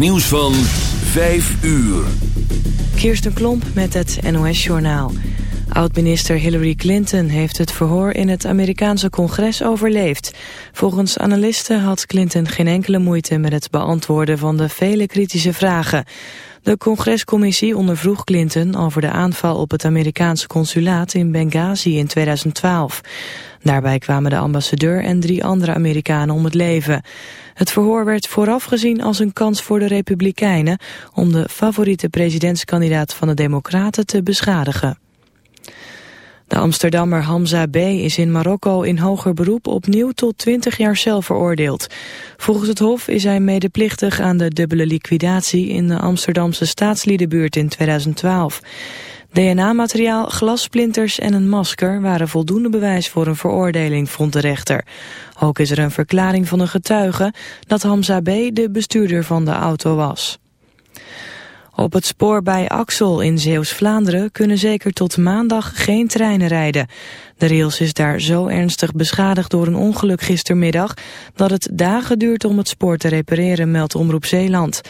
Nieuws van 5 uur. Kirsten Klomp met het NOS-journaal. Oud-minister Hillary Clinton heeft het verhoor in het Amerikaanse congres overleefd. Volgens analisten had Clinton geen enkele moeite met het beantwoorden van de vele kritische vragen. De congrescommissie ondervroeg Clinton over de aanval op het Amerikaanse consulaat in Benghazi in 2012. Daarbij kwamen de ambassadeur en drie andere Amerikanen om het leven. Het verhoor werd vooraf gezien als een kans voor de Republikeinen om de favoriete presidentskandidaat van de Democraten te beschadigen. De Amsterdammer Hamza B. is in Marokko in hoger beroep opnieuw tot 20 jaar cel veroordeeld. Volgens het Hof is hij medeplichtig aan de dubbele liquidatie in de Amsterdamse staatsliedenbuurt in 2012. DNA-materiaal, glassplinters en een masker waren voldoende bewijs voor een veroordeling, vond de rechter. Ook is er een verklaring van een getuige dat Hamza B. de bestuurder van de auto was. Op het spoor bij Axel in Zeeuws-Vlaanderen kunnen zeker tot maandag geen treinen rijden. De rails is daar zo ernstig beschadigd door een ongeluk gistermiddag dat het dagen duurt om het spoor te repareren, meldt Omroep Zeeland.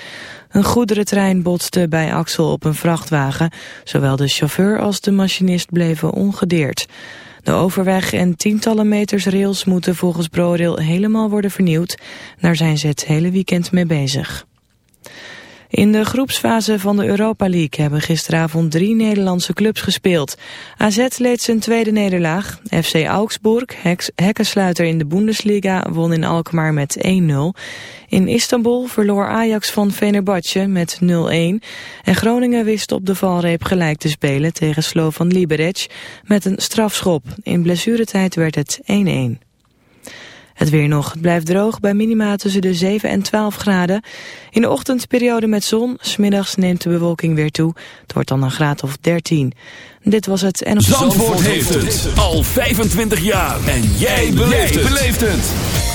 Een goederentrein botste bij Axel op een vrachtwagen. Zowel de chauffeur als de machinist bleven ongedeerd. De overweg en tientallen meters rails moeten volgens ProRail helemaal worden vernieuwd. Daar zijn ze het hele weekend mee bezig. In de groepsfase van de Europa League hebben gisteravond drie Nederlandse clubs gespeeld. AZ leed zijn tweede nederlaag. FC Augsburg, hekkensluiter in de Bundesliga, won in Alkmaar met 1-0. In Istanbul verloor Ajax van Fenerbahce met 0-1. En Groningen wist op de valreep gelijk te spelen tegen Slovan Liberec met een strafschop. In blessuretijd werd het 1-1. Het weer nog. Het blijft droog bij minima tussen de 7 en 12 graden. In de ochtendperiode met zon. Smiddags neemt de bewolking weer toe. Het wordt dan een graad of 13. Dit was het en... Zandvoort, Zandvoort heeft het al 25 jaar. En jij beleeft het.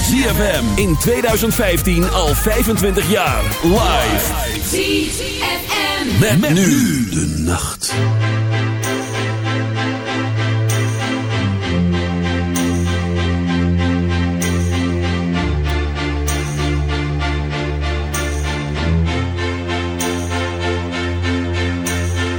ZFM in 2015 al 25 jaar. Live. ZFM. Met, met nu de nacht.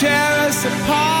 tear us apart.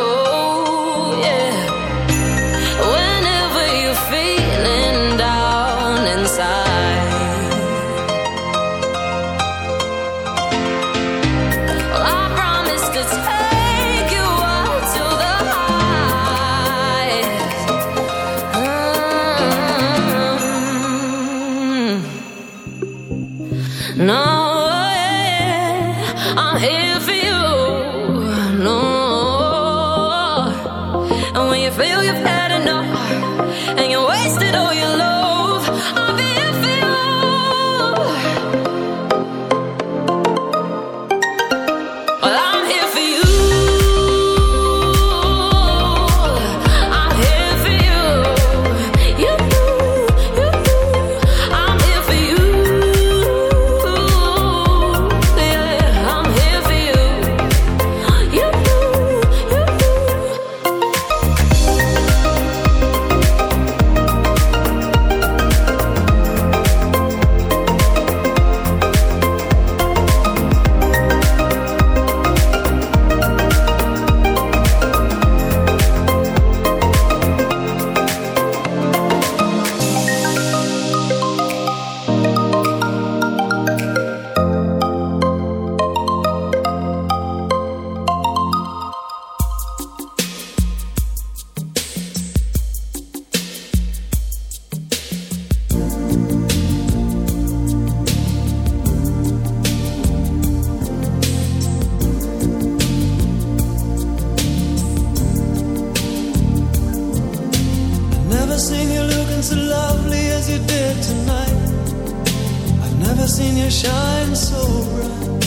shine so bright.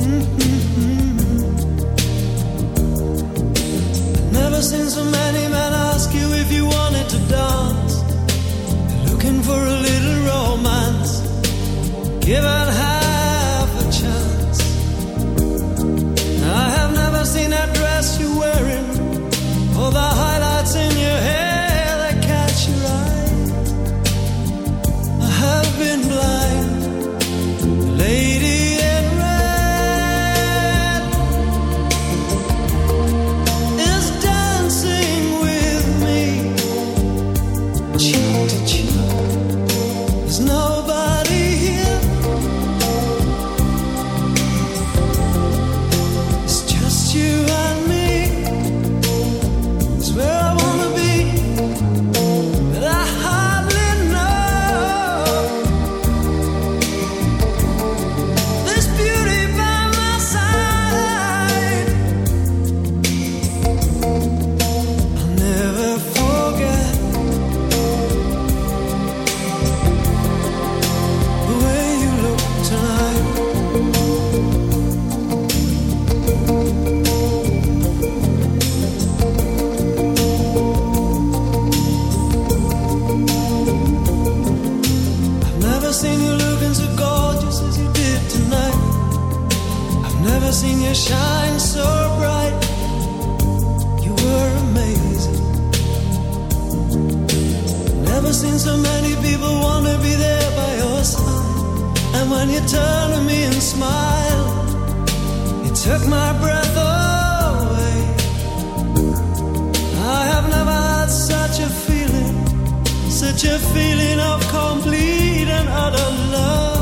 Mm-hmm. Never seen so many men ask you if you wanted to dance. Looking for a little romance. Give When you turned to me and smiled, you took my breath away. I have never had such a feeling, such a feeling of complete and utter love.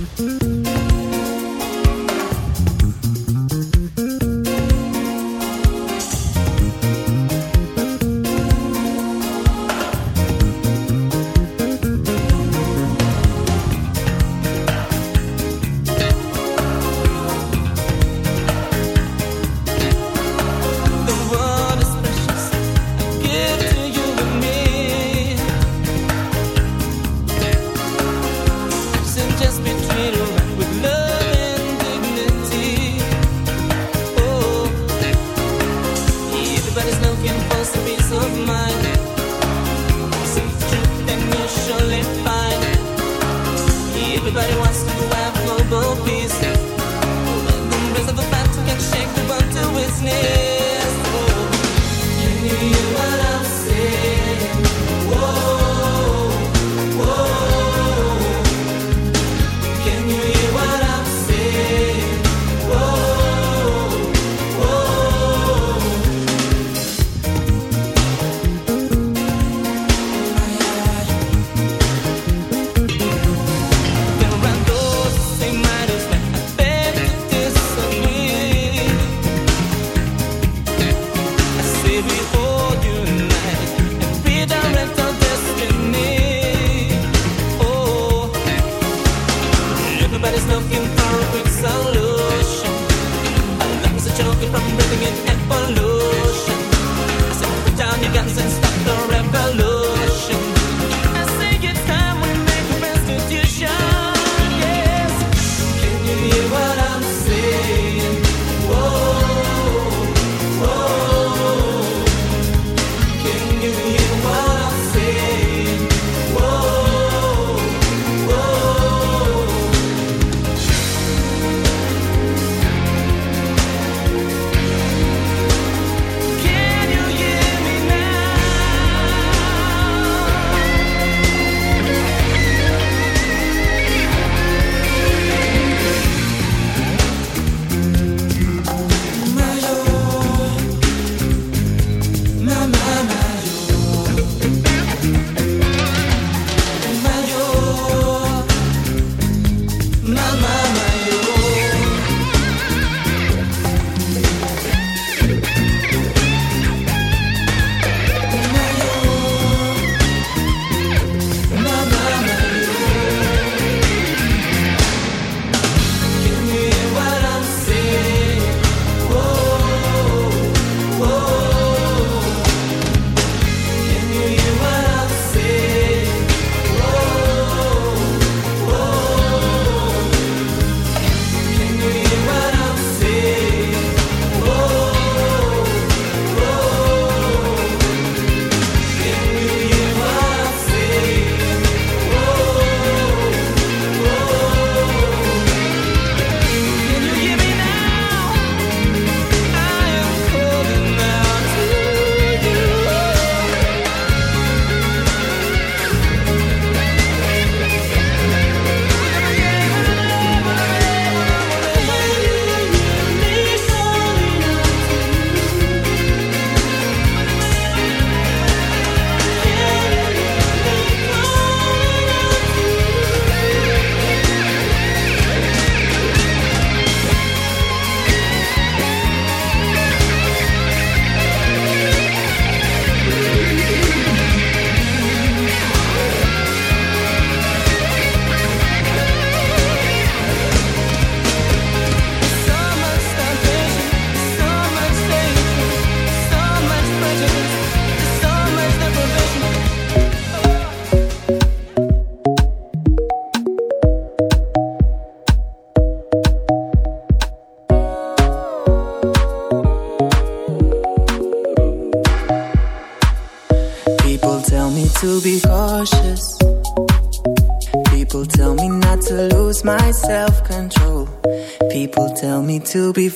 To be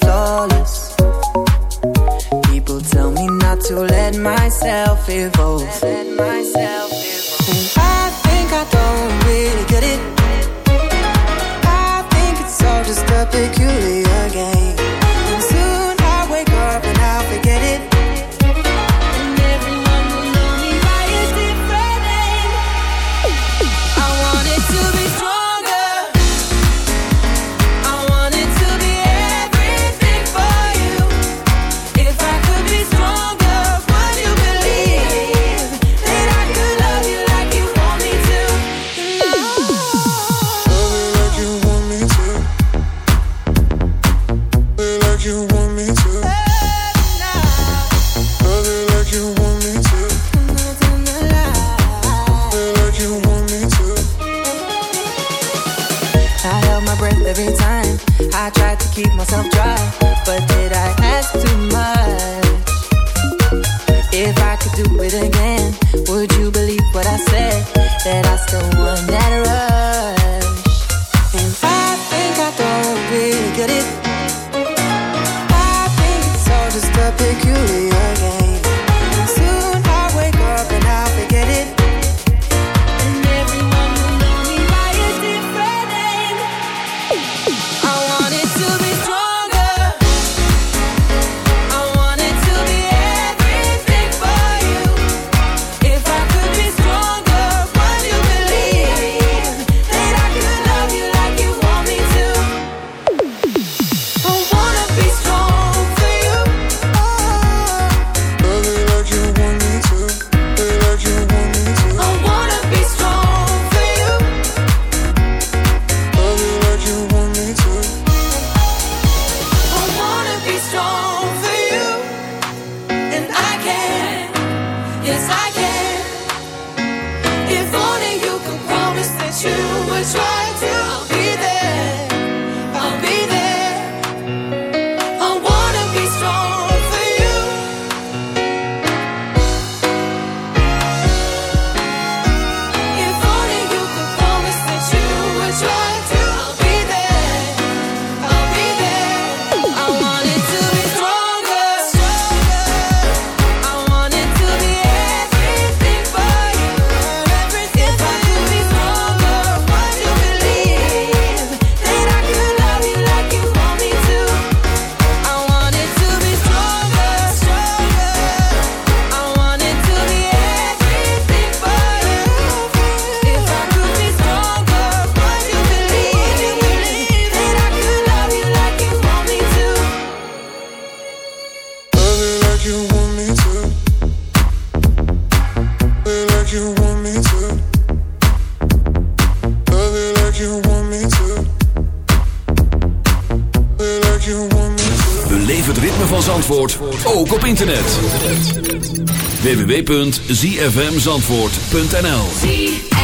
www.zfmzandvoort.nl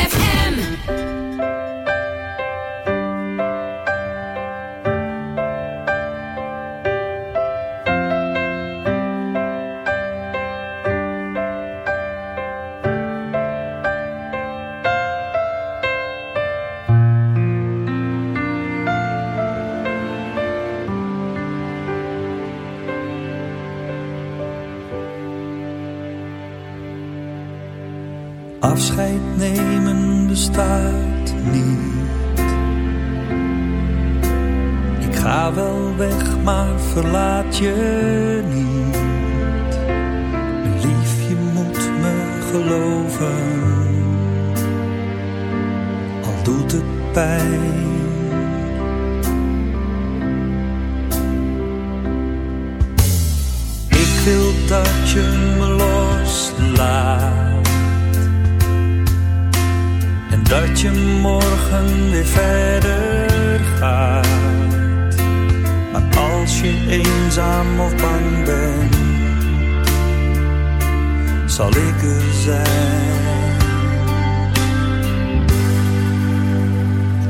zal ik er zijn.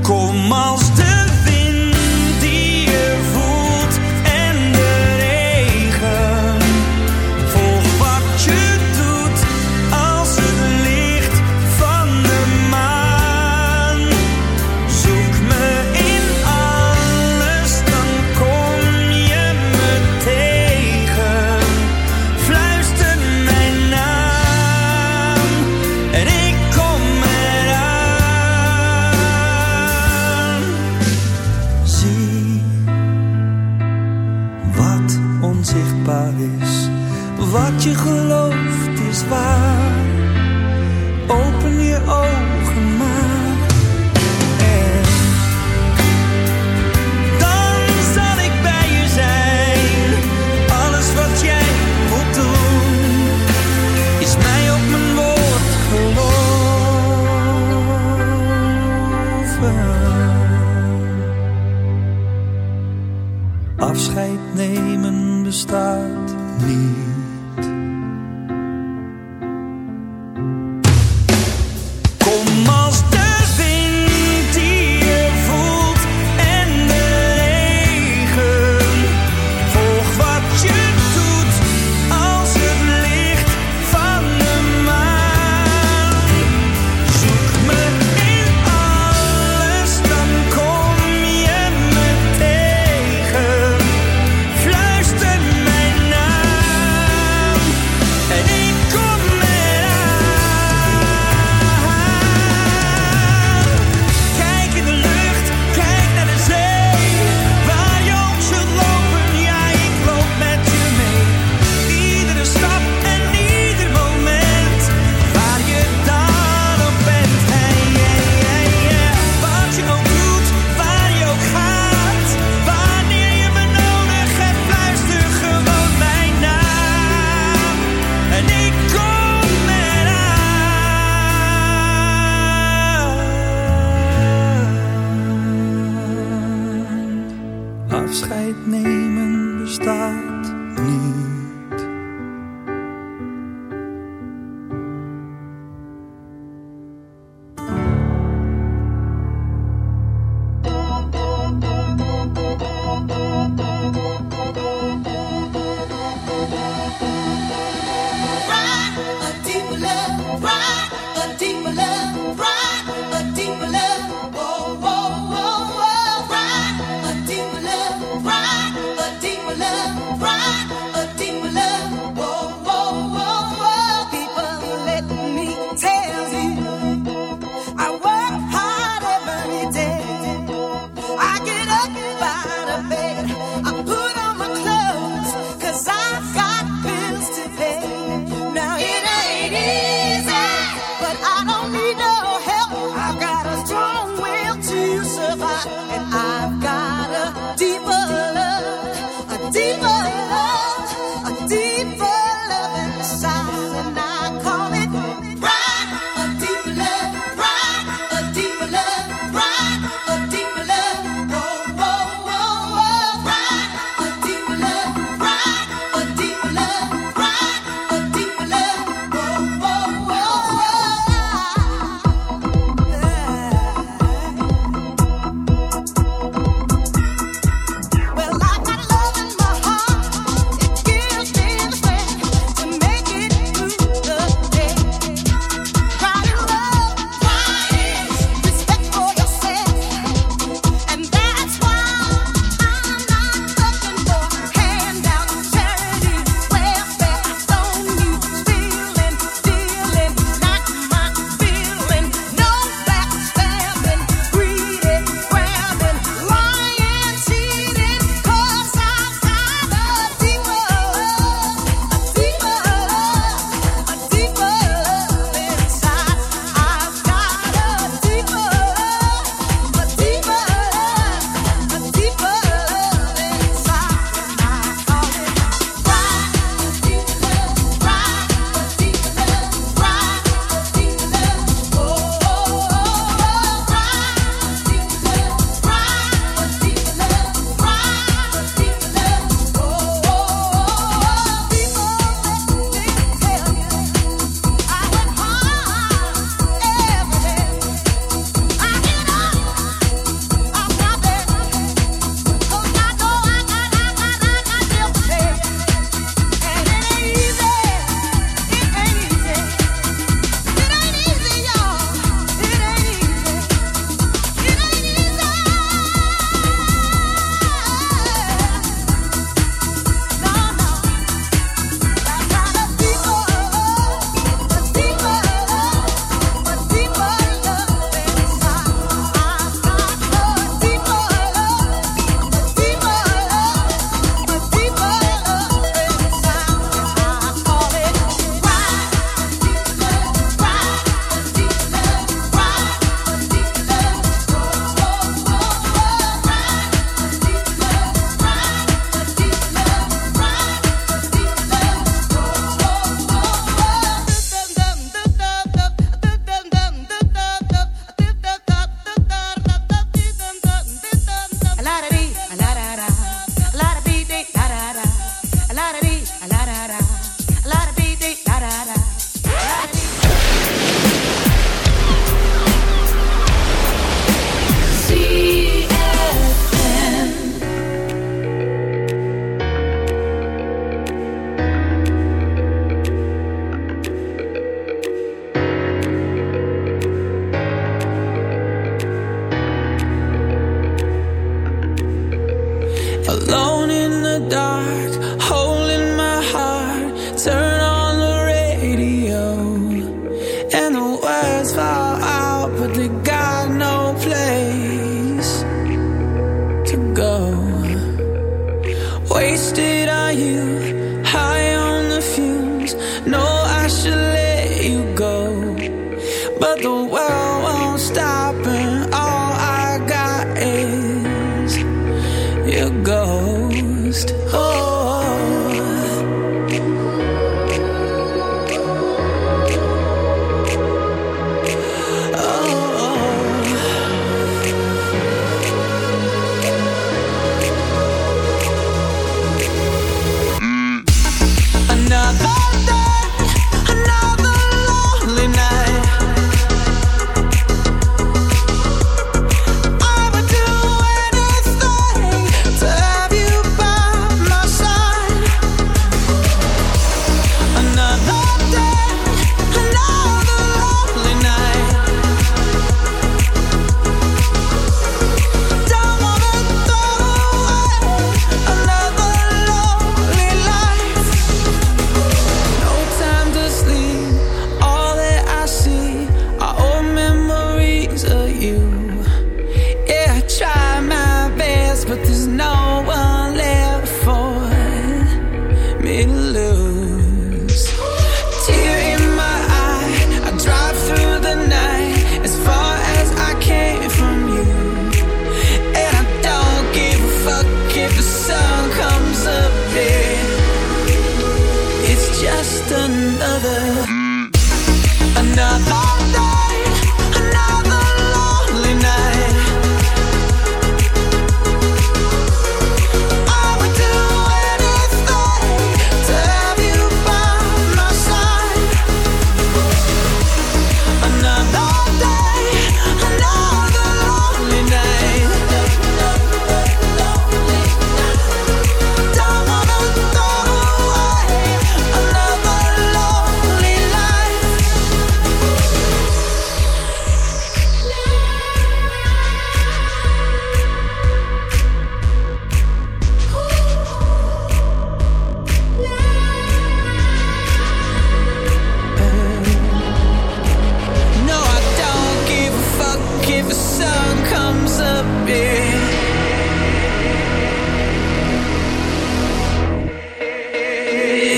Kom als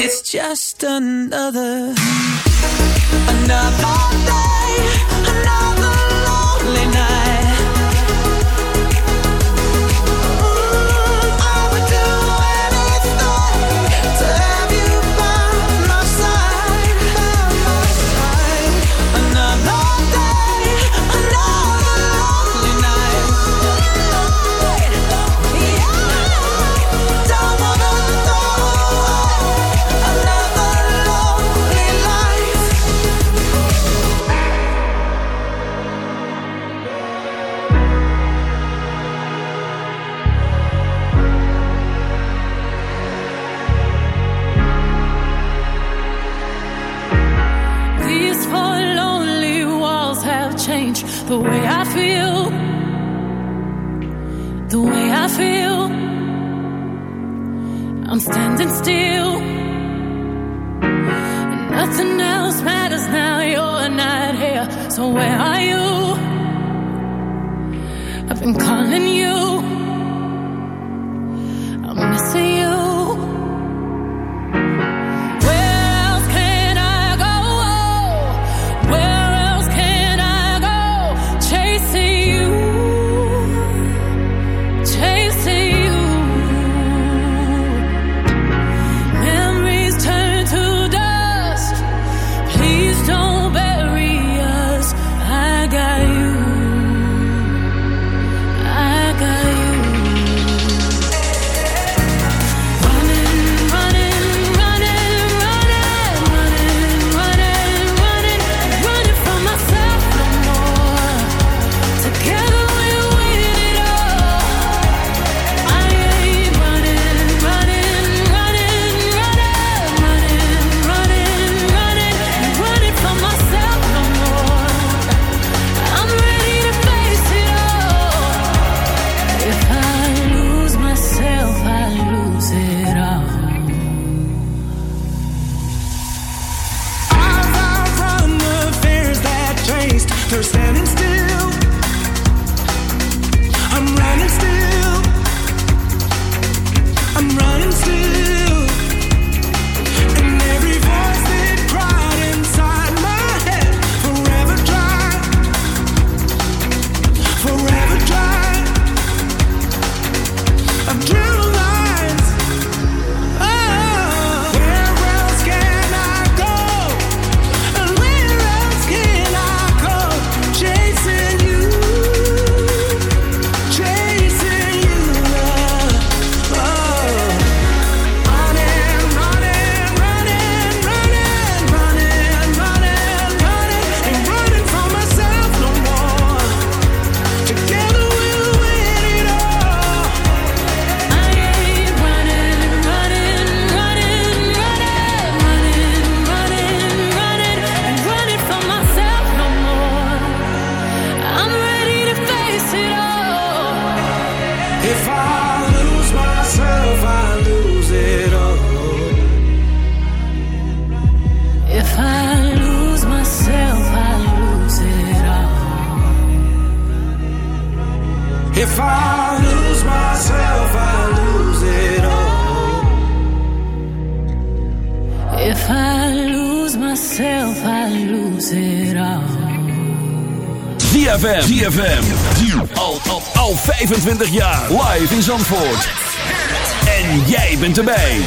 It's just another, another If I lose myself, I lose it all. If I lose myself, I lose it all. ZFM, ZFM, al, al, al 25 jaar live in Zandvoort. En jij bent erbij.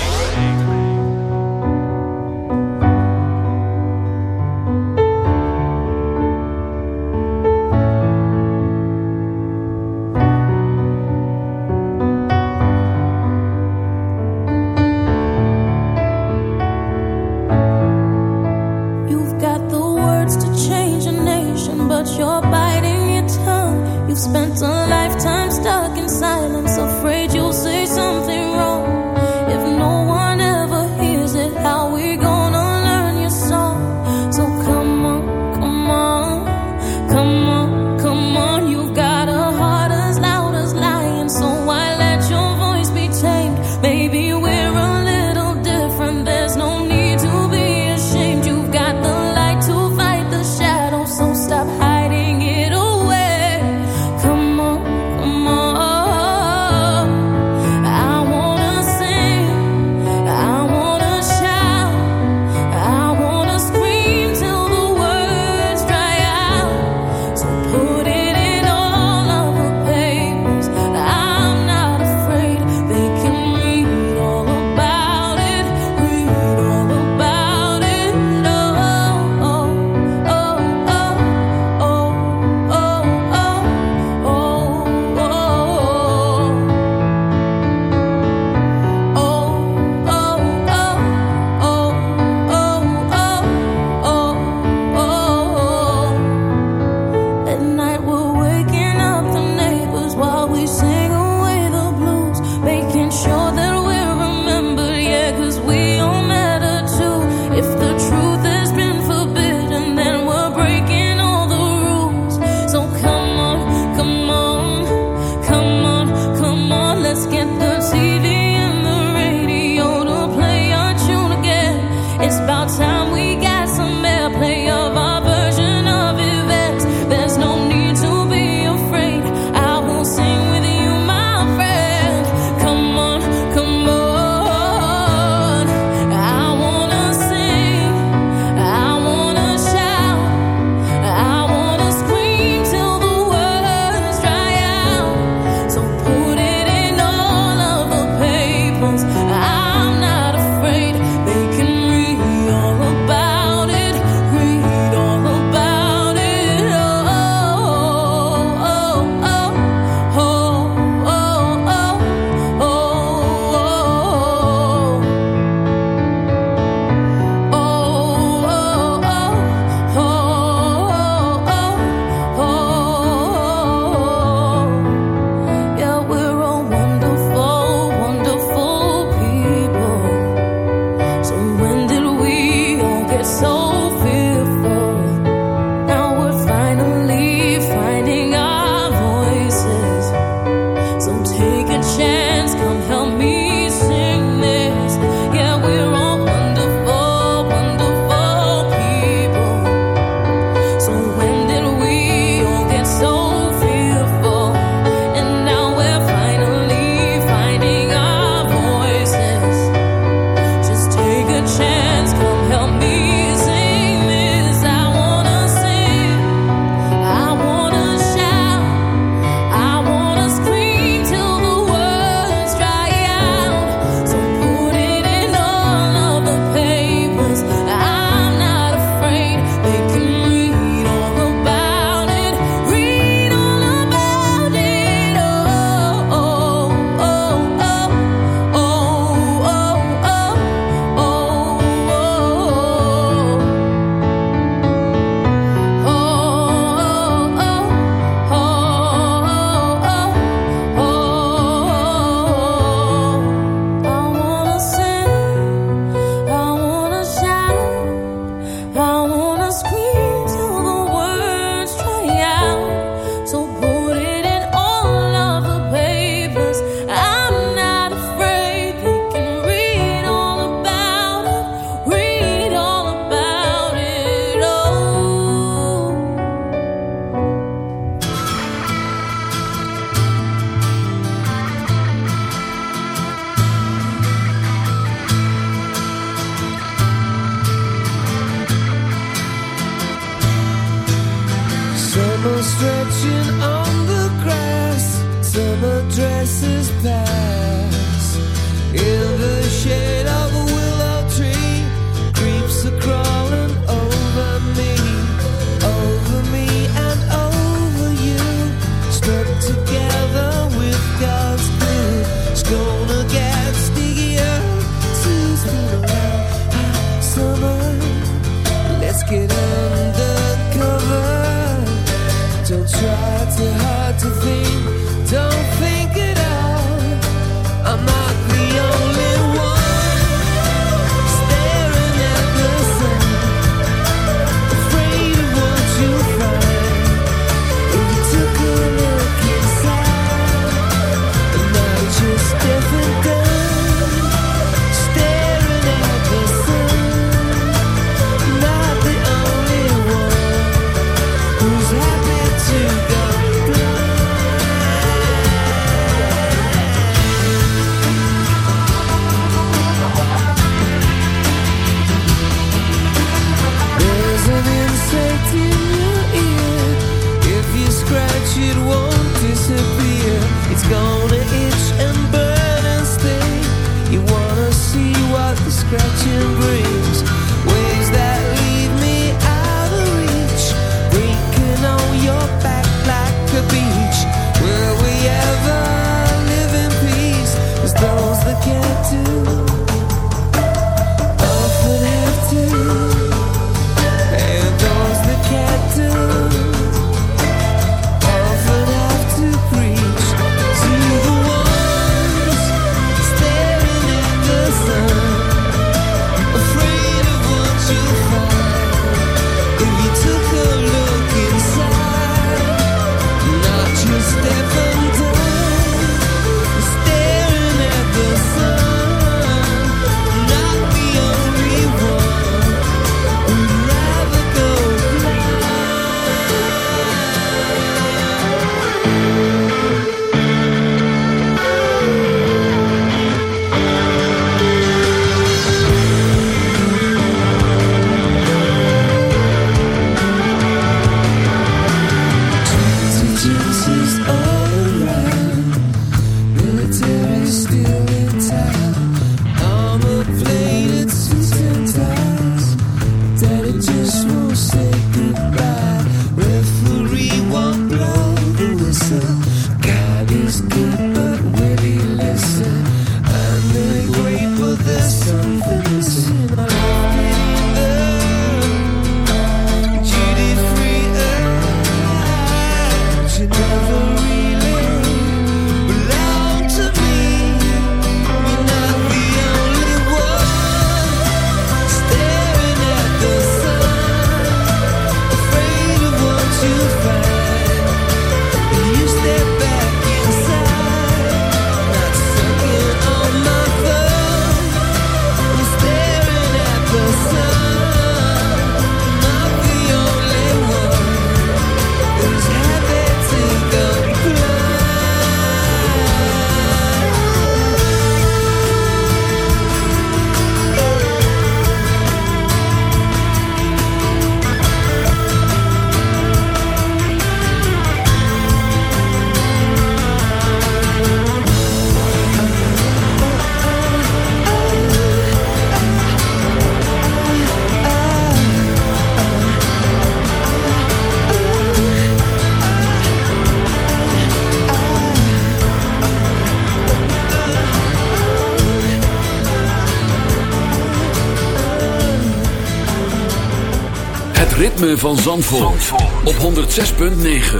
ritme van Zandvoort, op 106.9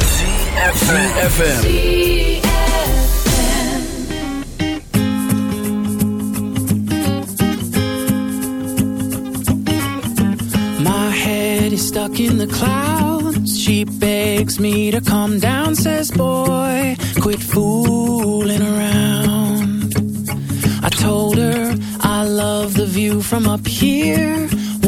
CFFM My head is stuck in the clouds. She begs me to come down Says boy, quit fooling around. I told her I love the view from up here.